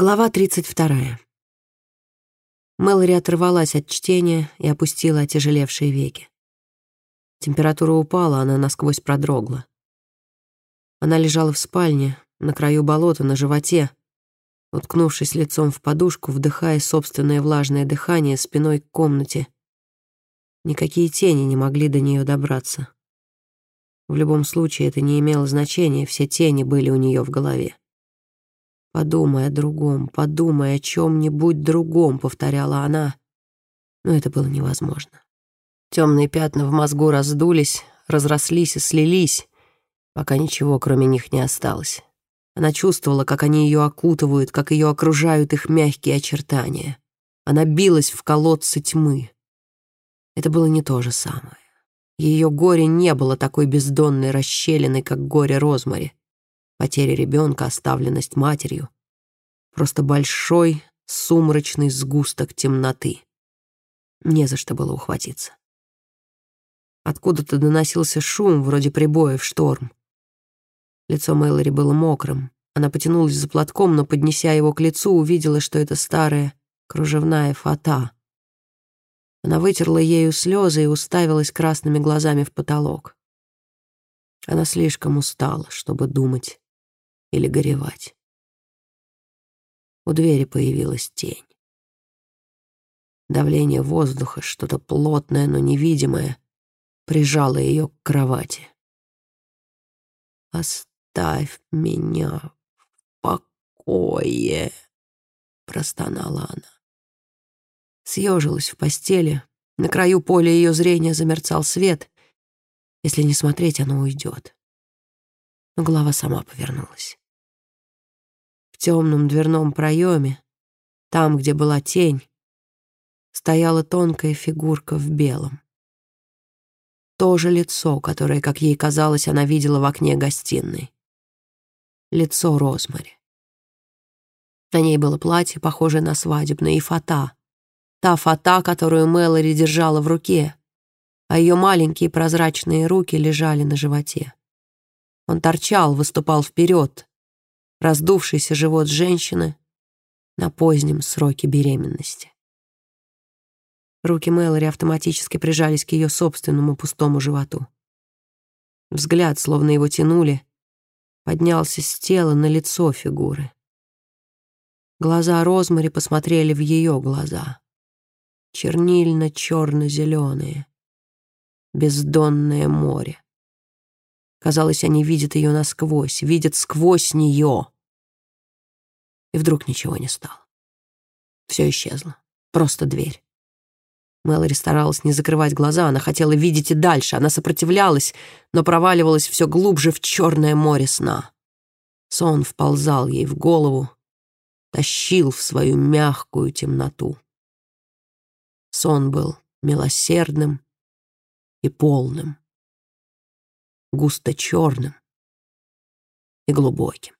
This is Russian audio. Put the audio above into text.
Глава 32. Мэлори оторвалась от чтения и опустила отяжелевшие веки. Температура упала, она насквозь продрогла. Она лежала в спальне, на краю болота, на животе, уткнувшись лицом в подушку, вдыхая собственное влажное дыхание спиной к комнате. Никакие тени не могли до нее добраться. В любом случае это не имело значения, все тени были у нее в голове. «Подумай о другом, подумай о чем-нибудь другом», — повторяла она. Но это было невозможно. Темные пятна в мозгу раздулись, разрослись и слились, пока ничего кроме них не осталось. Она чувствовала, как они ее окутывают, как ее окружают их мягкие очертания. Она билась в колодце тьмы. Это было не то же самое. Ее горе не было такой бездонной расщелиной, как горе Розмари потеря ребенка, оставленность матерью. Просто большой, сумрачный сгусток темноты. Не за что было ухватиться. Откуда-то доносился шум, вроде прибоя в шторм. Лицо Мэлори было мокрым. Она потянулась за платком, но, поднеся его к лицу, увидела, что это старая кружевная фата. Она вытерла ею слезы и уставилась красными глазами в потолок. Она слишком устала, чтобы думать или горевать. У двери появилась тень. Давление воздуха, что-то плотное, но невидимое, прижало ее к кровати. «Оставь меня в покое», — простонала она. Съежилась в постели. На краю поля ее зрения замерцал свет. Если не смотреть, оно уйдет. Но голова сама повернулась. В темном дверном проеме, там, где была тень, стояла тонкая фигурка в белом. То же лицо, которое, как ей казалось, она видела в окне гостиной. Лицо Розмари. На ней было платье, похожее на свадебное, и фата. Та фата, которую Мэлори держала в руке, а ее маленькие прозрачные руки лежали на животе. Он торчал, выступал вперед, раздувшийся живот женщины на позднем сроке беременности. Руки Мэлори автоматически прижались к ее собственному пустому животу. Взгляд, словно его тянули, поднялся с тела на лицо фигуры. Глаза Розмари посмотрели в ее глаза. Чернильно-черно-зеленые. Бездонное море. Казалось, они видят ее насквозь, видят сквозь нее. И вдруг ничего не стало. Все исчезло. Просто дверь. Мэлори старалась не закрывать глаза, она хотела видеть и дальше, она сопротивлялась, но проваливалась все глубже в черное море сна. Сон вползал ей в голову, тащил в свою мягкую темноту. Сон был милосердным и полным густо черным и глубоким.